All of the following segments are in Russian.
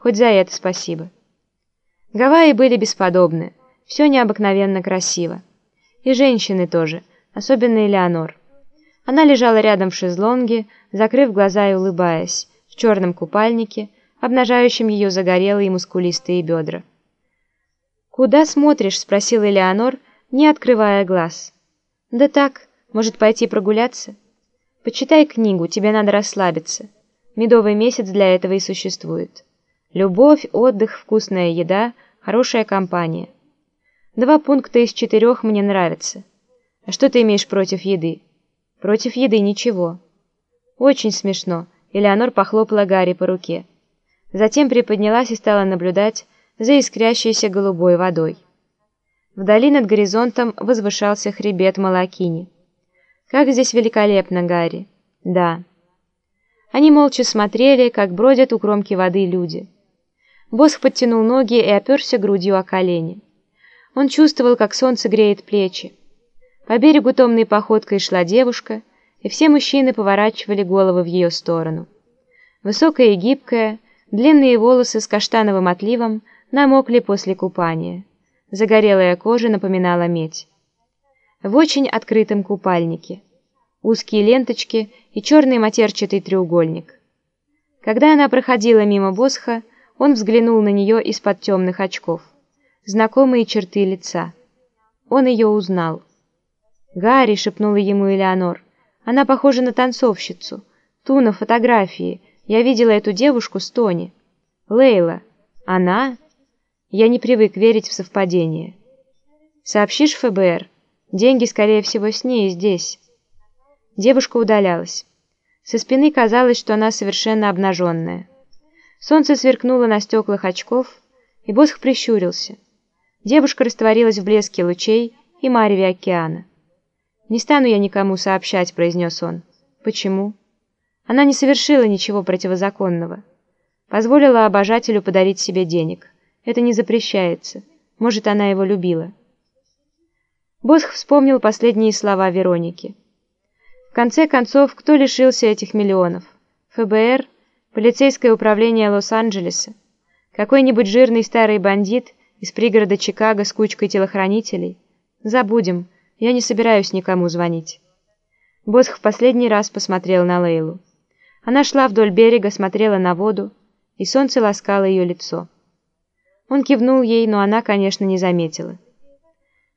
хоть за это спасибо. Гавайи были бесподобны, все необыкновенно красиво. И женщины тоже, особенно Элеонор. Она лежала рядом в шезлонге, закрыв глаза и улыбаясь, в черном купальнике, обнажающем ее загорелые мускулистые бедра. «Куда смотришь?» — спросил Элеонор, не открывая глаз. «Да так, может, пойти прогуляться?» «Почитай книгу, тебе надо расслабиться. Медовый месяц для этого и существует. Любовь, отдых, вкусная еда, хорошая компания. Два пункта из четырех мне нравятся. А что ты имеешь против еды?» «Против еды ничего». «Очень смешно», — Элеонор похлопала Гарри по руке. Затем приподнялась и стала наблюдать за искрящейся голубой водой. Вдали над горизонтом возвышался хребет Малакини. «Как здесь великолепно, Гарри!» «Да». Они молча смотрели, как бродят у кромки воды люди. Босх подтянул ноги и оперся грудью о колени. Он чувствовал, как солнце греет плечи. По берегу томной походкой шла девушка, и все мужчины поворачивали головы в ее сторону. Высокая и гибкая, длинные волосы с каштановым отливом намокли после купания. Загорелая кожа напоминала медь. В очень открытом купальнике. Узкие ленточки и черный матерчатый треугольник. Когда она проходила мимо Босха, он взглянул на нее из-под темных очков. Знакомые черты лица. Он ее узнал. «Гарри!» — шепнула ему Элеонор. «Она похожа на танцовщицу. Ту на фотографии. Я видела эту девушку с Тони. Лейла. Она...» Я не привык верить в совпадение. Сообщишь ФБР? Деньги, скорее всего, с ней здесь. Девушка удалялась. Со спины казалось, что она совершенно обнаженная. Солнце сверкнуло на стеклах очков, и Босх прищурился. Девушка растворилась в блеске лучей и мареве океана. «Не стану я никому сообщать», — произнес он. «Почему?» Она не совершила ничего противозаконного. Позволила обожателю подарить себе денег. Это не запрещается. Может, она его любила. Босх вспомнил последние слова Вероники. В конце концов, кто лишился этих миллионов? ФБР? Полицейское управление Лос-Анджелеса? Какой-нибудь жирный старый бандит из пригорода Чикаго с кучкой телохранителей? Забудем, я не собираюсь никому звонить. Босх в последний раз посмотрел на Лейлу. Она шла вдоль берега, смотрела на воду, и солнце ласкало ее лицо. Он кивнул ей, но она, конечно, не заметила.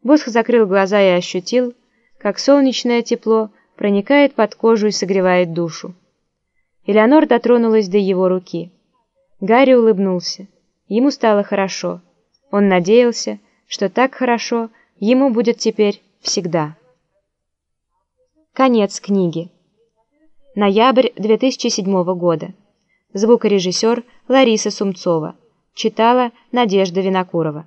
Босх закрыл глаза и ощутил, как солнечное тепло проникает под кожу и согревает душу. Элеонор дотронулась до его руки. Гарри улыбнулся. Ему стало хорошо. Он надеялся, что так хорошо ему будет теперь всегда. Конец книги. Ноябрь 2007 года. Звукорежиссер Лариса Сумцова. Читала Надежда Винокурова.